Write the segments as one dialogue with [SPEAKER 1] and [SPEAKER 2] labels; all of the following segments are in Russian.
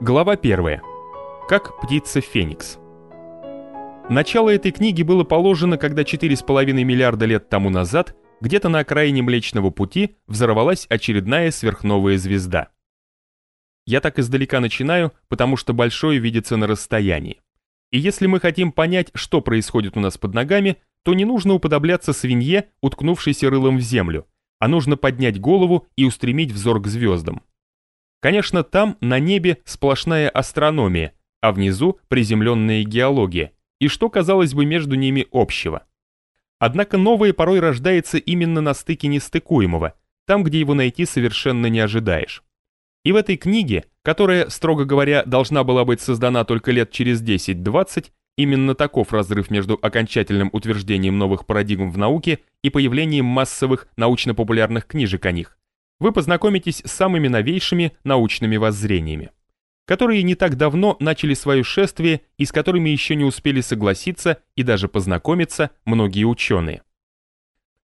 [SPEAKER 1] Глава 1. Как птица Феникс. Начало этой книги было положено, когда 4,5 миллиарда лет тому назад где-то на окраине Млечного Пути взорвалась очередная сверхновая звезда. Я так издалека начинаю, потому что большое видится на расстоянии. И если мы хотим понять, что происходит у нас под ногами, то не нужно уподобляться свинье, уткнувшейся рылом в землю, а нужно поднять голову и устремить взор к звездам. Конечно, там на небе сплошная астрономия, а внизу приземленная геология, и что, казалось бы, между ними общего. Однако новое порой рождается именно на стыке нестыкуемого, там, где его найти совершенно не ожидаешь. И в этой книге, которая, строго говоря, должна была быть создана только лет через 10-20, именно таков разрыв между окончательным утверждением новых парадигм в науке и появлением массовых научно-популярных книжек о них, вы познакомитесь с самыми новейшими научными воззрениями, которые не так давно начали свое шествие и с которыми еще не успели согласиться и даже познакомиться многие ученые.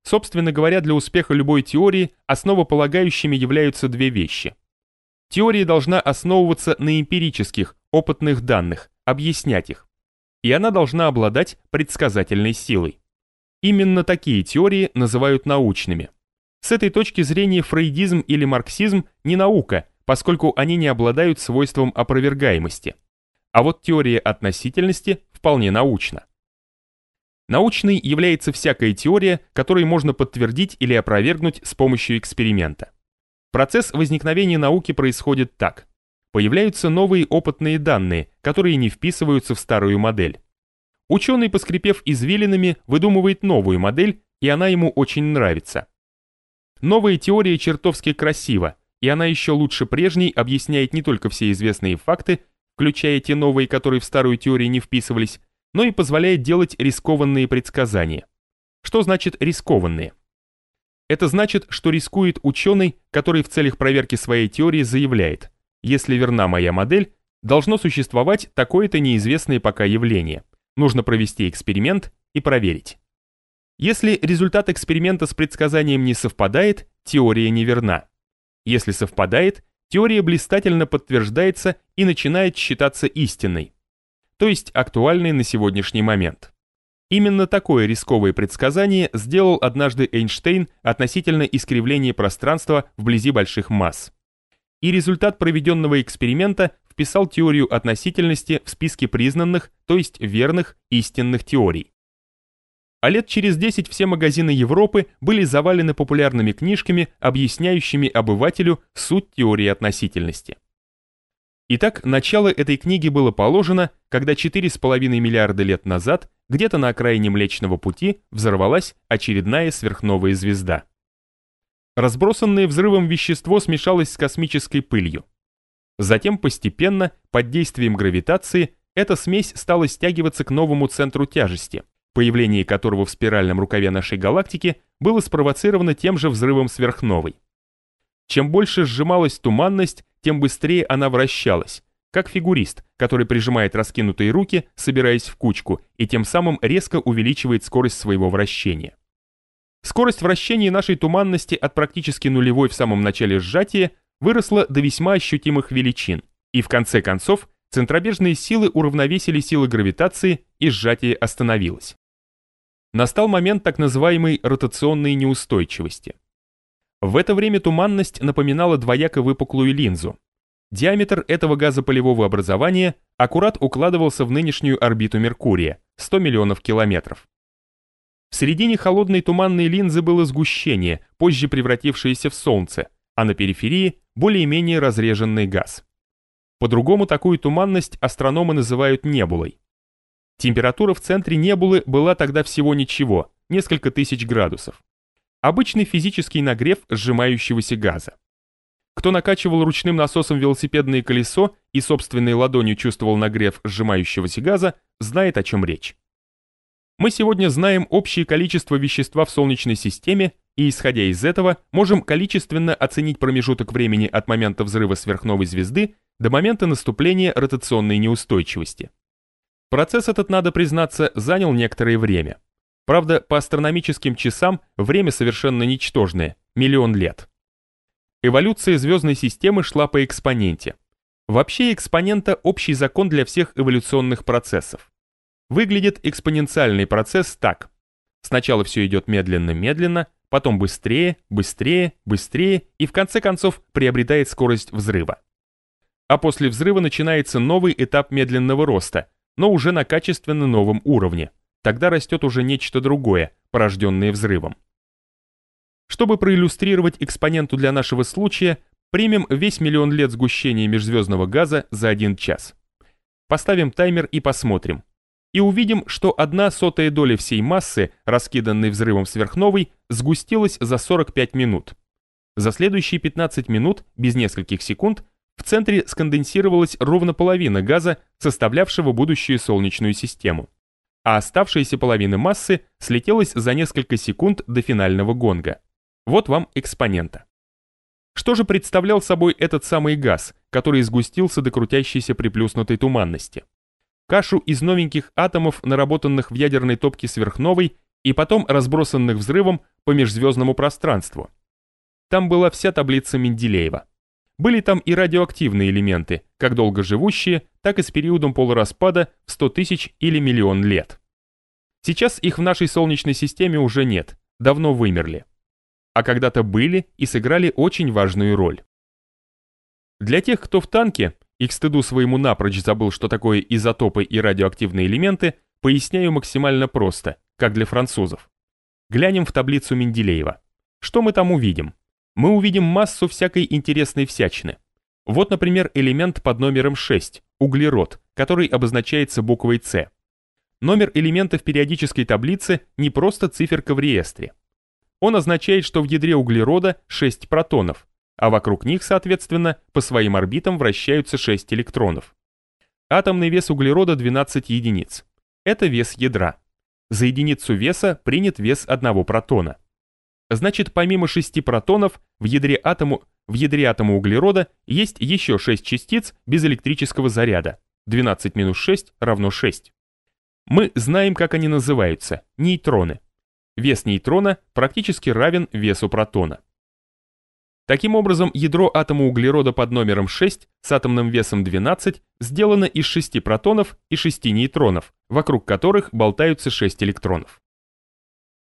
[SPEAKER 1] Собственно говоря, для успеха любой теории основополагающими являются две вещи. Теория должна основываться на эмпирических, опытных данных, объяснять их. И она должна обладать предсказательной силой. Именно такие теории называют научными – с этой точки зрения фрейдизм или марксизм не наука, поскольку они не обладают свойством опровергаемости. А вот теория относительности вполне научна. Научной является всякая теория, которую можно подтвердить или опровергнуть с помощью эксперимента. Процесс возникновения науки происходит так. Появляются новые опытные данные, которые не вписываются в старую модель. Ученый, поскрипев извилинами, выдумывает новую модель, и она ему очень нравится. Новая теория чертовски красива, и она еще лучше прежней объясняет не только все известные факты, включая те новые, которые в старую теорию не вписывались, но и позволяет делать рискованные предсказания. Что значит рискованные? Это значит, что рискует ученый, который в целях проверки своей теории заявляет, если верна моя модель, должно существовать такое-то неизвестное пока явление. Нужно провести эксперимент и проверить. Если результат эксперимента с предсказанием не совпадает, теория неверна. Если совпадает, теория блистательно подтверждается и начинает считаться истинной, то есть актуальной на сегодняшний момент. Именно такое рисковое предсказание сделал однажды Эйнштейн относительно искривления пространства вблизи больших масс. И результат проведенного эксперимента вписал теорию относительности в списке признанных, то есть верных, истинных теорий а лет через 10 все магазины Европы были завалены популярными книжками, объясняющими обывателю суть теории относительности. Итак, начало этой книги было положено, когда 4,5 миллиарда лет назад где-то на окраине Млечного Пути взорвалась очередная сверхновая звезда. Разбросанное взрывом вещество смешалось с космической пылью. Затем постепенно, под действием гравитации, эта смесь стала стягиваться к новому центру тяжести, появление которого в спиральном рукаве нашей галактики было спровоцировано тем же взрывом сверхновой. Чем больше сжималась туманность, тем быстрее она вращалась, как фигурист, который прижимает раскинутые руки, собираясь в кучку, и тем самым резко увеличивает скорость своего вращения. Скорость вращения нашей туманности от практически нулевой в самом начале сжатия выросла до весьма ощутимых величин, и в конце концов центробежные силы уравновесили силы гравитации и сжатие остановилось настал момент так называемой ротационной неустойчивости. В это время туманность напоминала двояко выпуклую линзу. Диаметр этого газопылевого образования аккурат укладывался в нынешнюю орбиту Меркурия – 100 миллионов километров. В середине холодной туманной линзы было сгущение, позже превратившееся в Солнце, а на периферии – более-менее разреженный газ. По-другому такую туманность астрономы называют небулой. Температура в центре небулы была тогда всего ничего, несколько тысяч градусов. Обычный физический нагрев сжимающегося газа. Кто накачивал ручным насосом велосипедное колесо и собственной ладонью чувствовал нагрев сжимающегося газа, знает о чем речь. Мы сегодня знаем общее количество вещества в Солнечной системе и, исходя из этого, можем количественно оценить промежуток времени от момента взрыва сверхновой звезды до момента наступления ротационной неустойчивости. Процесс этот, надо признаться, занял некоторое время. Правда, по астрономическим часам время совершенно ничтожное – миллион лет. Эволюция звездной системы шла по экспоненте. Вообще экспонента – общий закон для всех эволюционных процессов. Выглядит экспоненциальный процесс так. Сначала все идет медленно-медленно, потом быстрее, быстрее, быстрее и в конце концов приобретает скорость взрыва. А после взрыва начинается новый этап медленного роста, но уже на качественно новом уровне. Тогда растет уже нечто другое, порожденное взрывом. Чтобы проиллюстрировать экспоненту для нашего случая, примем весь миллион лет сгущения межзвездного газа за один час. Поставим таймер и посмотрим. И увидим, что одна сотая доля всей массы, раскиданной взрывом сверхновой, сгустилась за 45 минут. За следующие 15 минут, без нескольких секунд, в центре сконденсировалась ровно половина газа, составлявшего будущую Солнечную систему. А оставшаяся половина массы слетелась за несколько секунд до финального гонга. Вот вам экспонента. Что же представлял собой этот самый газ, который сгустился до крутящейся приплюснутой туманности? Кашу из новеньких атомов, наработанных в ядерной топке сверхновой и потом разбросанных взрывом по межзвездному пространству. Там была вся таблица Менделеева. Были там и радиоактивные элементы, как долгоживущие, так и с периодом полураспада в 100 тысяч или миллион лет. Сейчас их в нашей Солнечной системе уже нет, давно вымерли а когда-то были и сыграли очень важную роль. Для тех, кто в танке и к стыду своему напрочь забыл, что такое изотопы и радиоактивные элементы, поясняю максимально просто, как для французов. Глянем в таблицу Менделеева. Что мы там увидим? Мы увидим массу всякой интересной всячины. Вот, например, элемент под номером 6, углерод, который обозначается буквой С. Номер элемента в периодической таблице не просто циферка в реестре. Он означает, что в ядре углерода 6 протонов, а вокруг них, соответственно, по своим орбитам вращаются 6 электронов. Атомный вес углерода 12 единиц. Это вес ядра. За единицу веса принят вес одного протона. Значит, помимо 6 протонов, в ядре, атому, в ядре атома углерода есть еще 6 частиц без электрического заряда. 12 минус 6 равно 6. Мы знаем, как они называются – нейтроны. Вес нейтрона практически равен весу протона. Таким образом, ядро атома углерода под номером 6 с атомным весом 12 сделано из 6 протонов и 6 нейтронов, вокруг которых болтаются 6 электронов.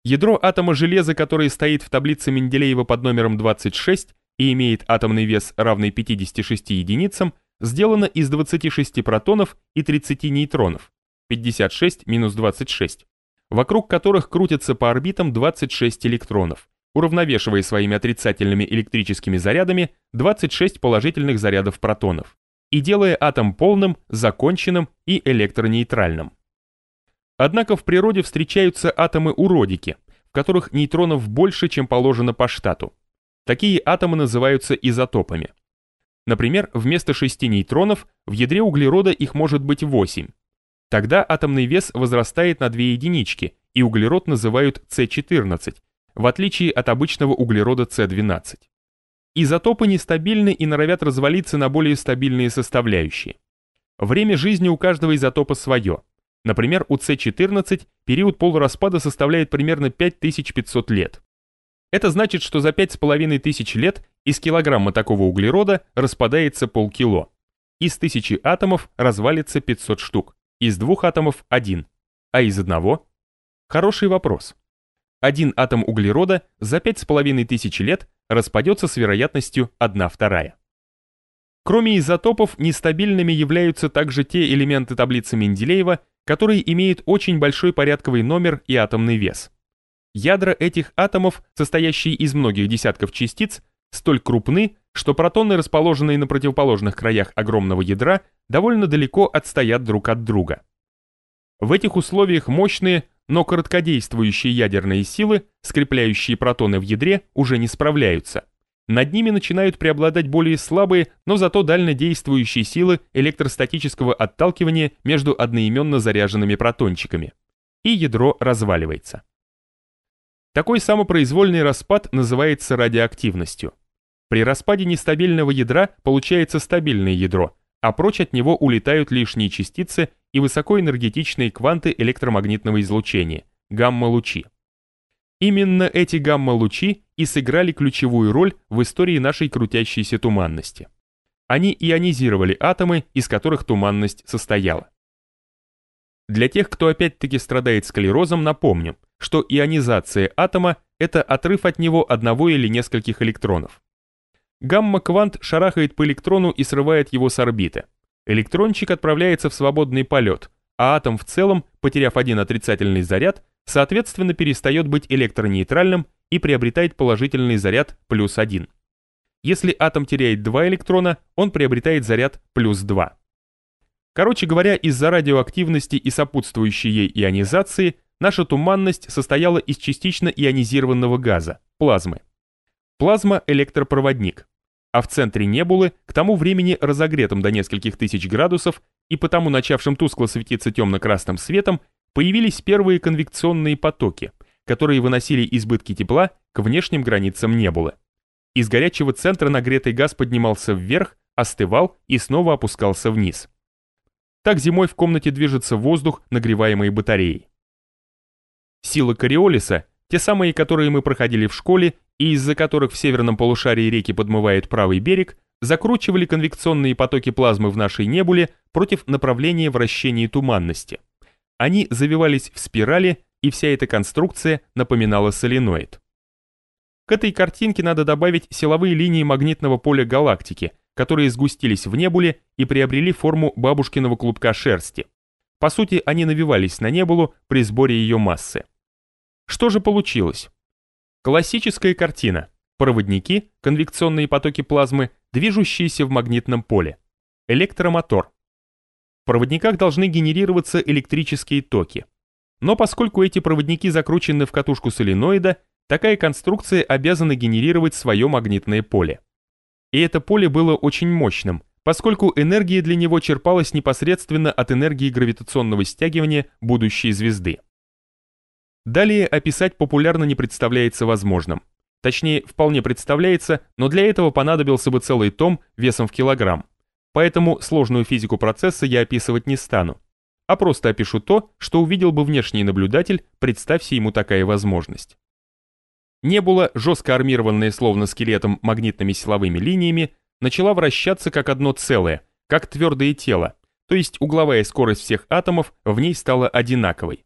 [SPEAKER 1] Ядро атома железа, которое стоит в таблице Менделеева под номером 26 и имеет атомный вес равный 56 единицам, сделано из 26 протонов и 30 нейтронов, 56 минус 26, вокруг которых крутятся по орбитам 26 электронов, уравновешивая своими отрицательными электрическими зарядами 26 положительных зарядов протонов и делая атом полным, законченным и электронейтральным. Однако в природе встречаются атомы-уродики, в которых нейтронов больше, чем положено по штату. Такие атомы называются изотопами. Например, вместо 6 нейтронов в ядре углерода их может быть 8, Тогда атомный вес возрастает на 2 единички, и углерод называют С14, в отличие от обычного углерода С12. Изотопы нестабильны и норовят развалиться на более стабильные составляющие. Время жизни у каждого изотопа свое. Например, у С14 период полураспада составляет примерно 5500 лет. Это значит, что за 5500 лет из килограмма такого углерода распадается полкило. Из тысячи атомов развалится 500 штук. Из двух атомов один, а из одного? Хороший вопрос. Один атом углерода за пять с половиной тысяч лет распадется с вероятностью 1 вторая. Кроме изотопов, нестабильными являются также те элементы таблицы Менделеева, которые имеют очень большой порядковый номер и атомный вес. Ядра этих атомов, состоящие из многих десятков частиц, столь крупны, что протоны, расположенные на противоположных краях огромного ядра, довольно далеко отстоят друг от друга. В этих условиях мощные, но короткодействующие ядерные силы, скрепляющие протоны в ядре, уже не справляются. Над ними начинают преобладать более слабые, но зато дальнодействующие силы электростатического отталкивания между одноименно заряженными протончиками. И ядро разваливается. Такой самопроизвольный распад называется радиоактивностью. При распаде нестабильного ядра получается стабильное ядро, а прочь от него улетают лишние частицы и высокоэнергетичные кванты электромагнитного излучения, гамма-лучи. Именно эти гамма-лучи и сыграли ключевую роль в истории нашей крутящейся туманности. они ионизировали атомы, из которых туманность состояла. Для тех, кто опять-таки страдает склерозом, напомню, что ионизация атома – это отрыв от него одного или нескольких электронов. Гамма-квант шарахает по электрону и срывает его с орбиты. Электрончик отправляется в свободный полет, а атом в целом, потеряв один отрицательный заряд, соответственно перестает быть электронейтральным и приобретает положительный заряд плюс один. Если атом теряет два электрона, он приобретает заряд плюс два. Короче говоря, из-за радиоактивности и сопутствующей ей ионизации наша туманность состояла из частично ионизированного газа, плазмы. Плазма – электропроводник, а в центре небулы, к тому времени разогретым до нескольких тысяч градусов и потому начавшим тускло светиться темно-красным светом, появились первые конвекционные потоки, которые выносили избытки тепла к внешним границам небулы. Из горячего центра нагретый газ поднимался вверх, остывал и снова опускался вниз. Так зимой в комнате движется воздух, нагреваемый батареей. Силы Кориолиса, те самые, которые мы проходили в школе и из-за которых в северном полушарии реки подмывает правый берег, закручивали конвекционные потоки плазмы в нашей небуле против направления вращения туманности. Они завивались в спирали, и вся эта конструкция напоминала соленоид. К этой картинке надо добавить силовые линии магнитного поля галактики – которые сгустились в небуле и приобрели форму бабушкиного клубка шерсти. По сути, они навивались на небулу при сборе ее массы. Что же получилось? Классическая картина. Проводники, конвекционные потоки плазмы, движущиеся в магнитном поле. Электромотор. В проводниках должны генерироваться электрические токи. Но поскольку эти проводники закручены в катушку соленоида, такая конструкция обязана генерировать свое магнитное поле и это поле было очень мощным, поскольку энергия для него черпалась непосредственно от энергии гравитационного стягивания будущей звезды. Далее описать популярно не представляется возможным. Точнее, вполне представляется, но для этого понадобился бы целый том весом в килограмм. Поэтому сложную физику процесса я описывать не стану, а просто опишу то, что увидел бы внешний наблюдатель, представься ему такая возможность. Небула, жестко армированная словно скелетом магнитными силовыми линиями, начала вращаться как одно целое, как твердое тело, то есть угловая скорость всех атомов в ней стала одинаковой.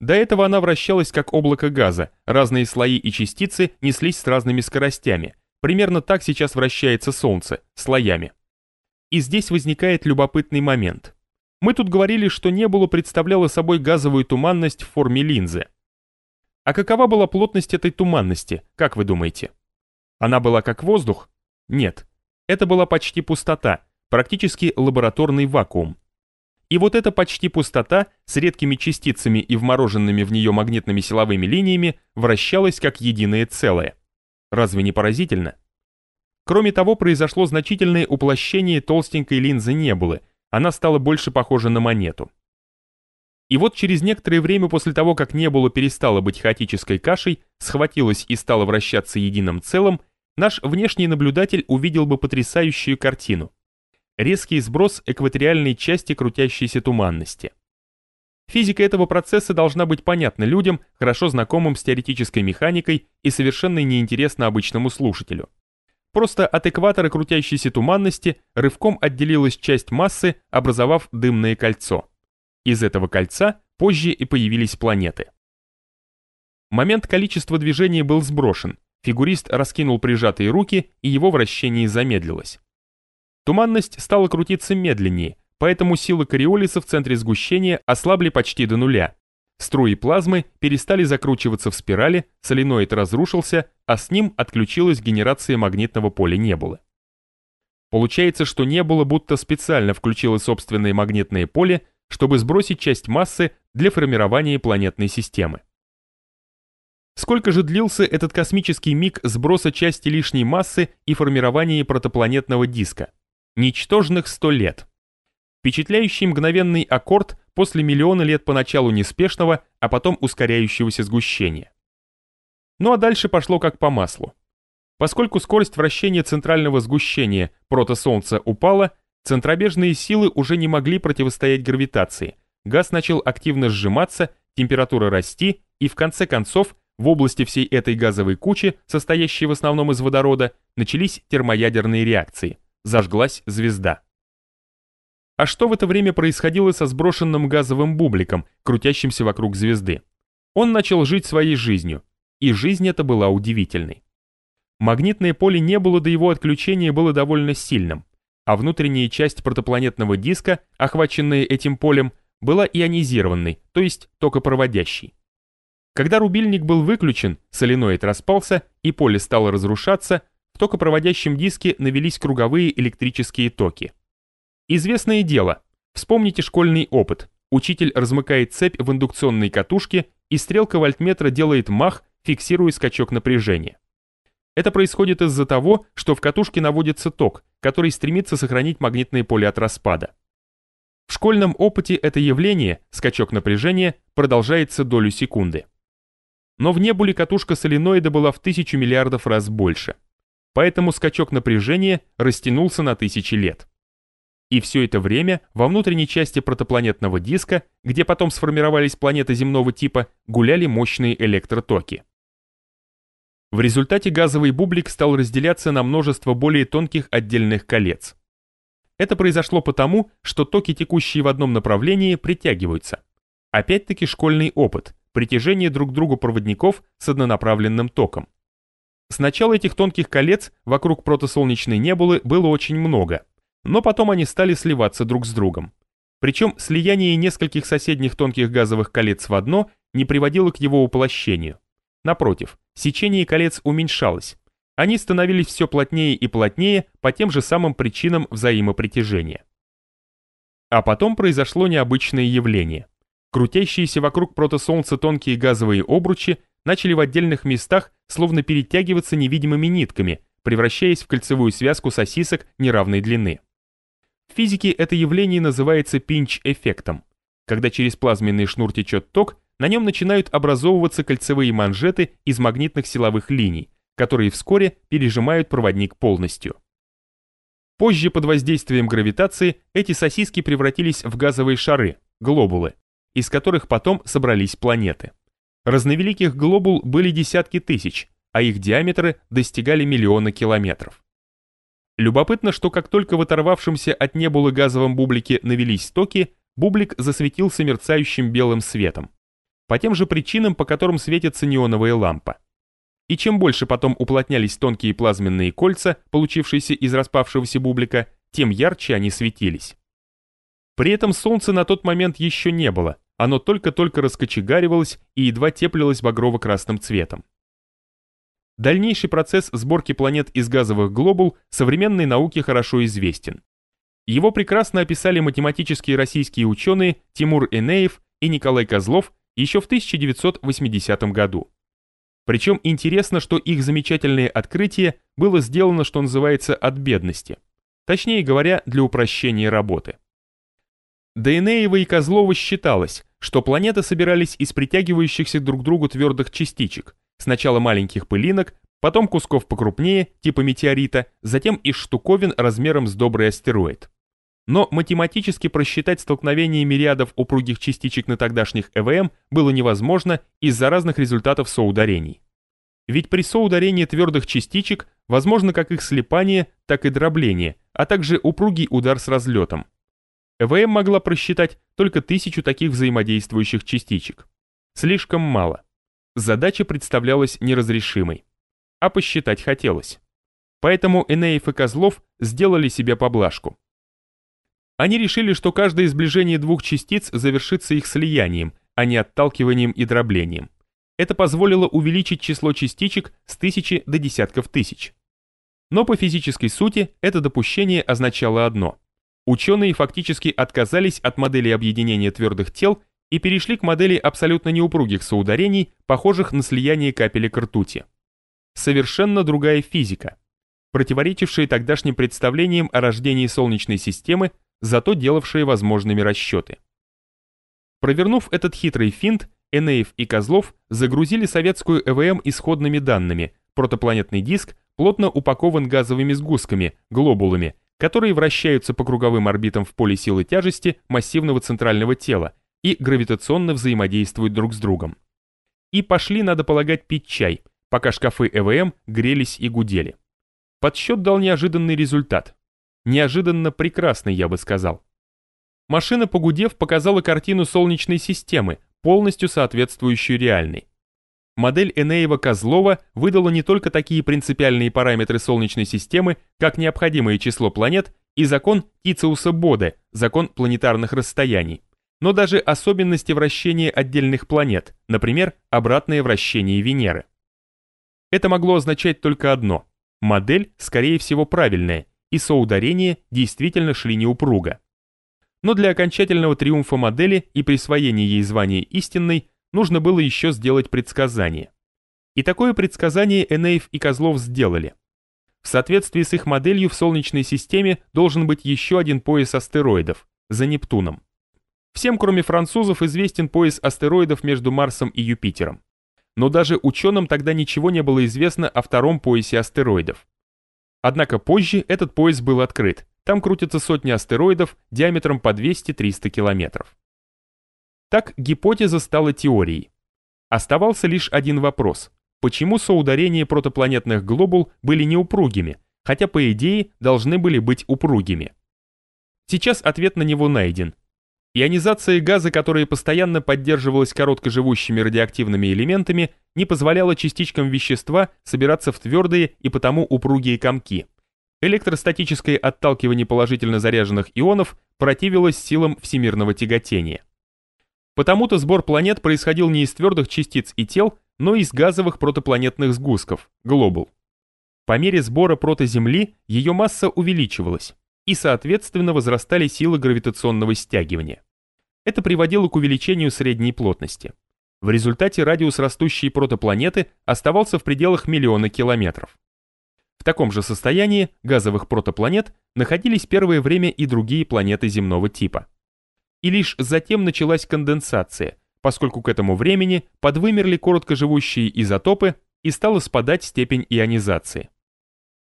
[SPEAKER 1] До этого она вращалась как облако газа, разные слои и частицы неслись с разными скоростями, примерно так сейчас вращается Солнце, слоями. И здесь возникает любопытный момент. Мы тут говорили, что небулу представляла собой газовую туманность в форме линзы. А какова была плотность этой туманности, как вы думаете? Она была как воздух? Нет. Это была почти пустота, практически лабораторный вакуум. И вот эта почти пустота с редкими частицами и вмороженными в нее магнитными силовыми линиями вращалась как единое целое. Разве не поразительно? Кроме того, произошло значительное уплощение толстенькой линзы небулы, она стала больше похожа на монету. И вот через некоторое время после того, как небула перестала быть хаотической кашей, схватилась и стала вращаться единым целым, наш внешний наблюдатель увидел бы потрясающую картину. Резкий сброс экваториальной части крутящейся туманности. Физика этого процесса должна быть понятна людям, хорошо знакомым с теоретической механикой и совершенно неинтересна обычному слушателю. Просто от экватора крутящейся туманности рывком отделилась часть массы, образовав дымное кольцо. Из этого кольца позже и появились планеты. Момент количества движения был сброшен, фигурист раскинул прижатые руки, и его вращение замедлилось. Туманность стала крутиться медленнее, поэтому силы кориолиса в центре сгущения ослабли почти до нуля. Струи плазмы перестали закручиваться в спирали, соленоид разрушился, а с ним отключилась генерация магнитного поля небулы. Получается, что небула будто специально включила собственное магнитное поле, чтобы сбросить часть массы для формирования планетной системы. Сколько же длился этот космический миг сброса части лишней массы и формирования протопланетного диска? Ничтожных 100 лет. Впечатляющий мгновенный аккорд после миллиона лет поначалу неспешного, а потом ускоряющегося сгущения. Ну а дальше пошло как по маслу. Поскольку скорость вращения центрального сгущения протосолнца упала, Центробежные силы уже не могли противостоять гравитации. Газ начал активно сжиматься, температура расти, и в конце концов в области всей этой газовой кучи, состоящей в основном из водорода, начались термоядерные реакции, зажглась звезда. А что в это время происходило со сброшенным газовым бубликом, крутящимся вокруг звезды? Он начал жить своей жизнью, и жизнь эта была удивительной. Магнитное поле не было до его отключения было довольно сильным, а внутренняя часть протопланетного диска, охваченная этим полем, была ионизированной, то есть токопроводящей. Когда рубильник был выключен, соленоид распался и поле стало разрушаться, в токопроводящем диске навелись круговые электрические токи. Известное дело. Вспомните школьный опыт. Учитель размыкает цепь в индукционной катушке, и стрелка вольтметра делает мах, фиксируя скачок напряжения. Это происходит из-за того, что в катушке наводится ток, который стремится сохранить магнитное поле от распада. В школьном опыте это явление, скачок напряжения, продолжается долю секунды. Но в небуле катушка соленоида была в тысячу миллиардов раз больше. Поэтому скачок напряжения растянулся на тысячи лет. И все это время во внутренней части протопланетного диска, где потом сформировались планеты земного типа, гуляли мощные электротоки. В результате газовый бублик стал разделяться на множество более тонких отдельных колец. Это произошло потому, что токи, текущие в одном направлении, притягиваются. Опять-таки школьный опыт, притяжение друг к другу проводников с однонаправленным током. Сначала этих тонких колец вокруг протосолнечной небулы было очень много, но потом они стали сливаться друг с другом. Причем слияние нескольких соседних тонких газовых колец в одно не приводило к его уплощению. Напротив, сечение колец уменьшалось. Они становились все плотнее и плотнее по тем же самым причинам взаимопритяжения. А потом произошло необычное явление. Крутящиеся вокруг протосолнца тонкие газовые обручи начали в отдельных местах словно перетягиваться невидимыми нитками, превращаясь в кольцевую связку сосисок неравной длины. В физике это явление называется пинч-эффектом, когда через плазменный шнур течет ток, на нем начинают образовываться кольцевые манжеты из магнитных силовых линий, которые вскоре пережимают проводник полностью. Позже под воздействием гравитации эти сосиски превратились в газовые шары, глобулы, из которых потом собрались планеты. Разновеликих глобул были десятки тысяч, а их диаметры достигали миллиона километров. Любопытно, что как только в оторвавшемся от небулы газовом бублике навелись токи, бублик засветился мерцающим белым светом по тем же причинам, по которым светится неоновая лампа. И чем больше потом уплотнялись тонкие плазменные кольца, получившиеся из распавшегося бублика, тем ярче они светились. При этом солнца на тот момент еще не было, оно только-только раскочегаривалось и едва теплилось багрово-красным цветом. Дальнейший процесс сборки планет из газовых глобул современной науке хорошо известен. Его прекрасно описали математические российские ученые Тимур Энеев и Николай Козлов еще в 1980 году. Причем интересно, что их замечательное открытие было сделано, что называется, от бедности. Точнее говоря, для упрощения работы. Дейнеева и Козлова считалось, что планеты собирались из притягивающихся друг к другу твердых частичек, сначала маленьких пылинок, потом кусков покрупнее, типа метеорита, затем из штуковин размером с добрый астероид. Но математически просчитать столкновение мириадов упругих частичек на тогдашних ЭВМ было невозможно из-за разных результатов соударений. Ведь при соударении твердых частичек возможно как их слипание, так и дробление, а также упругий удар с разлетом. ЭВМ могла просчитать только тысячу таких взаимодействующих частичек. Слишком мало. Задача представлялась неразрешимой. А посчитать хотелось. Поэтому Энеев и Козлов сделали себе поблажку. Они решили, что каждое сближение двух частиц завершится их слиянием, а не отталкиванием и дроблением. Это позволило увеличить число частичек с тысячи до десятков тысяч. Но по физической сути это допущение означало одно. Ученые фактически отказались от модели объединения твердых тел и перешли к модели абсолютно неупругих соударений, похожих на слияние капелек ртути. Совершенно другая физика, противоречившая тогдашним представлениям о рождении Солнечной системы зато делавшие возможными расчеты. Провернув этот хитрый финт, Энеев и Козлов загрузили советскую ЭВМ исходными данными, протопланетный диск плотно упакован газовыми сгустками, глобулами, которые вращаются по круговым орбитам в поле силы тяжести массивного центрального тела и гравитационно взаимодействуют друг с другом. И пошли, надо полагать, пить чай, пока шкафы ЭВМ грелись и гудели. Подсчет дал неожиданный результат. Неожиданно прекрасной, я бы сказал. Машина, погудев, показала картину Солнечной системы, полностью соответствующую реальной. Модель Энеева-Козлова выдала не только такие принципиальные параметры Солнечной системы, как необходимое число планет и закон Тициуса-Боде, закон планетарных расстояний, но даже особенности вращения отдельных планет, например, обратное вращение Венеры. Это могло означать только одно – модель, скорее всего, правильная, и соударения действительно шли неупруго но для окончательного триумфа модели и присвоения ей звания истинной нужно было еще сделать предсказание. И такое предсказание Энеев и Козлов сделали. В соответствии с их моделью в Солнечной системе должен быть еще один пояс астероидов, за Нептуном. Всем, кроме французов, известен пояс астероидов между Марсом и Юпитером. Но даже ученым тогда ничего не было известно о втором поясе астероидов. Однако позже этот пояс был открыт, там крутятся сотни астероидов диаметром по 200-300 километров. Так гипотеза стала теорией. Оставался лишь один вопрос. Почему соударения протопланетных глобул были неупругими, хотя по идее должны были быть упругими? Сейчас ответ на него найден. Ионизация газа, которая постоянно поддерживалась короткоживущими радиоактивными элементами, не позволяла частичкам вещества собираться в твердые и потому упругие комки – электростатическое отталкивание положительно заряженных ионов противилось силам всемирного тяготения. Потому-то сбор планет происходил не из твердых частиц и тел, но из газовых протопланетных сгустков, глобул. По мере сбора протоземли ее масса увеличивалась, и, соответственно, возрастали силы гравитационного стягивания. Это приводило к увеличению средней плотности. В результате радиус растущей протопланеты оставался в пределах миллиона километров. В таком же состоянии газовых протопланет находились первое время и другие планеты земного типа. И лишь затем началась конденсация, поскольку к этому времени подвымерли короткоживущие изотопы и стала спадать степень ионизации.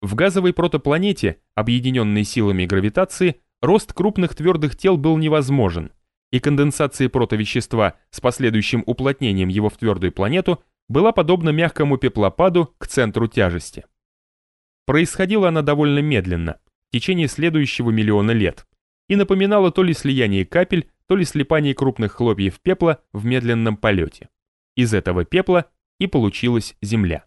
[SPEAKER 1] В газовой протопланете, объединенной силами гравитации, рост крупных твердых тел был невозможен, и конденсация протовещества с последующим уплотнением его в твердую планету была подобна мягкому пеплопаду к центру тяжести. Происходила она довольно медленно, в течение следующего миллиона лет, и напоминала то ли слияние капель, то ли слипание крупных хлопьев пепла в медленном полете. Из этого пепла и получилась Земля.